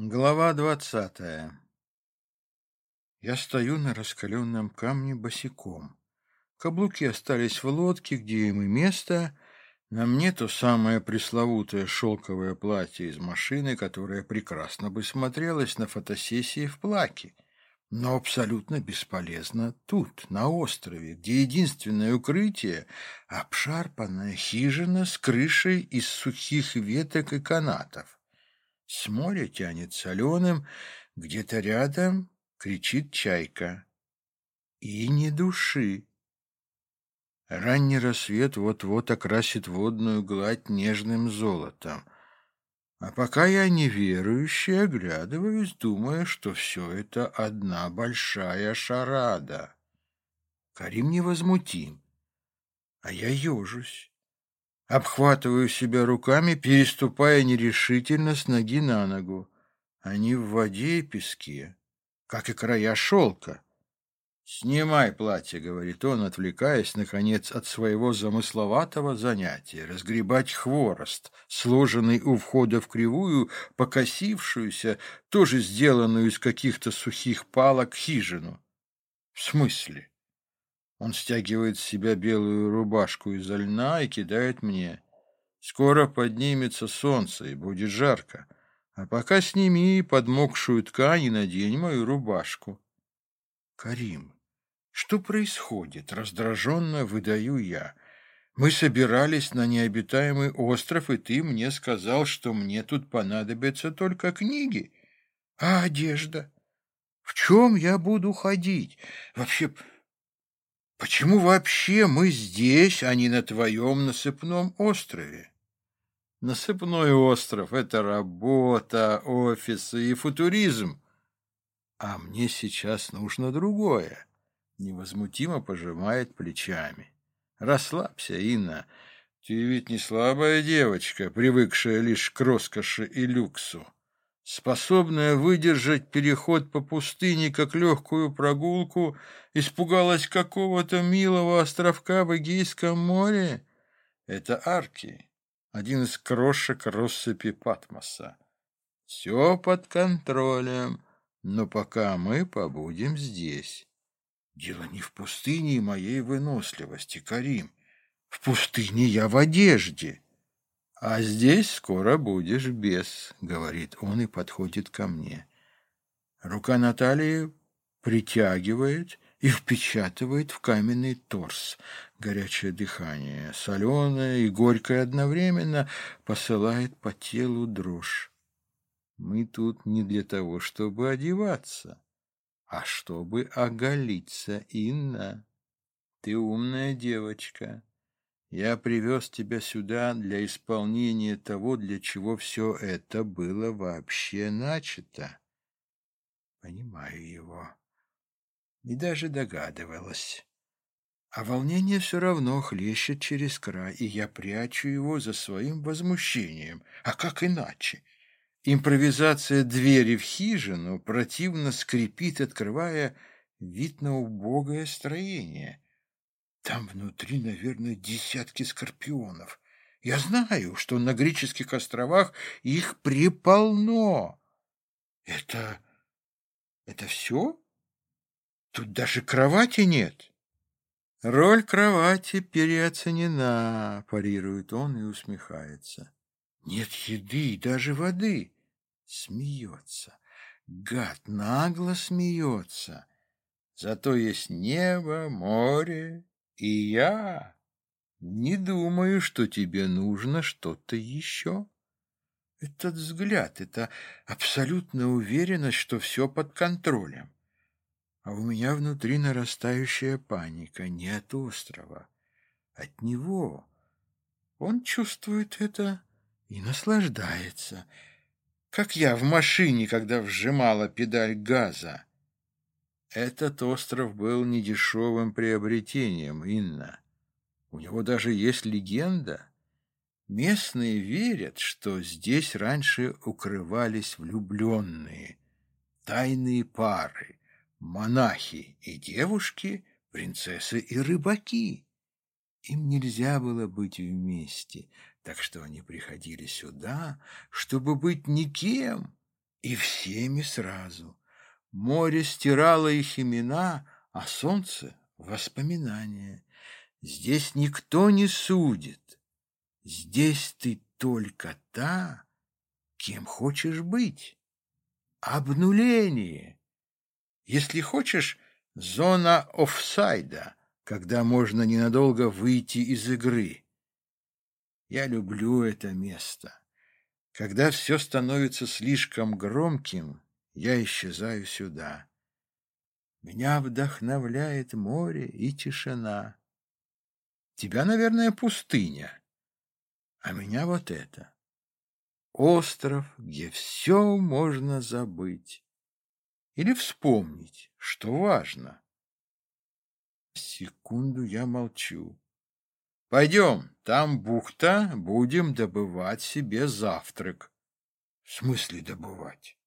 Глава двадцатая Я стою на раскаленном камне босиком. Каблуки остались в лодке, где им и место. На мне то самое пресловутое шелковое платье из машины, которое прекрасно бы смотрелось на фотосессии в плаке. Но абсолютно бесполезно тут, на острове, где единственное укрытие — обшарпанная хижина с крышей из сухих веток и канатов. С моря тянет соленым, где-то рядом кричит чайка. И ни души. Ранний рассвет вот-вот окрасит водную гладь нежным золотом. А пока я неверующий оглядываюсь, думая, что все это одна большая шарада. Карим невозмутим, а я ежусь. Обхватываю себя руками, переступая нерешительно с ноги на ногу. Они в воде и песке, как и края шелка. «Снимай платье», — говорит он, отвлекаясь, наконец, от своего замысловатого занятия — разгребать хворост, сложенный у входа в кривую, покосившуюся, тоже сделанную из каких-то сухих палок, хижину. «В смысле?» Он стягивает с себя белую рубашку из льна и кидает мне. Скоро поднимется солнце и будет жарко. А пока сними подмокшую ткань и надень мою рубашку. Карим, что происходит? Раздраженно выдаю я. Мы собирались на необитаемый остров, и ты мне сказал, что мне тут понадобятся только книги. А одежда? В чем я буду ходить? Вообще... Почему вообще мы здесь, а не на твоем насыпном острове? Насыпной остров — это работа, офисы и футуризм. А мне сейчас нужно другое. Невозмутимо пожимает плечами. Расслабься, Инна. Ты ведь не слабая девочка, привыкшая лишь к роскоши и люксу способная выдержать переход по пустыне как легкую прогулку, испугалась какого-то милого островка в Эгейском море? Это арки, один из крошек россыпи Патмоса. Все под контролем, но пока мы побудем здесь. Дело не в пустыне и моей выносливости, Карим. В пустыне я в одежде. «А здесь скоро будешь без», — говорит он и подходит ко мне. Рука Натальи притягивает и впечатывает в каменный торс. Горячее дыхание, соленое и горькое одновременно, посылает по телу дрожь. Мы тут не для того, чтобы одеваться, а чтобы оголиться, Инна. Ты умная девочка. Я привез тебя сюда для исполнения того, для чего все это было вообще начато. Понимаю его. И даже догадывалась. А волнение все равно хлещет через край, и я прячу его за своим возмущением. А как иначе? Импровизация двери в хижину противно скрипит, открывая вид на убогое строение — там внутри, наверное, десятки скорпионов. Я знаю, что на греческих островах их приполно. Это... это все? Тут даже кровати нет. Роль кровати переоценена, парирует он и усмехается. Нет еды и даже воды. Смеется. Гад нагло смеется. Зато есть небо, море и я не думаю, что тебе нужно что-то еще. Этот взгляд, это абсолютная уверенность, что все под контролем. А у меня внутри нарастающая паника. Нет острова. От него. Он чувствует это и наслаждается. Как я в машине, когда вжимала педаль газа. Этот остров был недешевым приобретением, Инна. У него даже есть легенда. Местные верят, что здесь раньше укрывались влюбленные, тайные пары, монахи и девушки, принцессы и рыбаки. Им нельзя было быть вместе, так что они приходили сюда, чтобы быть никем, И всеми сразу. Море стирало их имена, а солнце — воспоминания. Здесь никто не судит. Здесь ты только та, кем хочешь быть. Обнуление. Если хочешь, зона офсайда, когда можно ненадолго выйти из игры. Я люблю это место. Когда все становится слишком громким, я исчезаю сюда. Меня вдохновляет море и тишина. Тебя, наверное, пустыня, а меня вот это. Остров, где все можно забыть или вспомнить, что важно. Секунду я молчу. Пойдем, там бухта, будем добывать себе завтрак. В смысле добывать?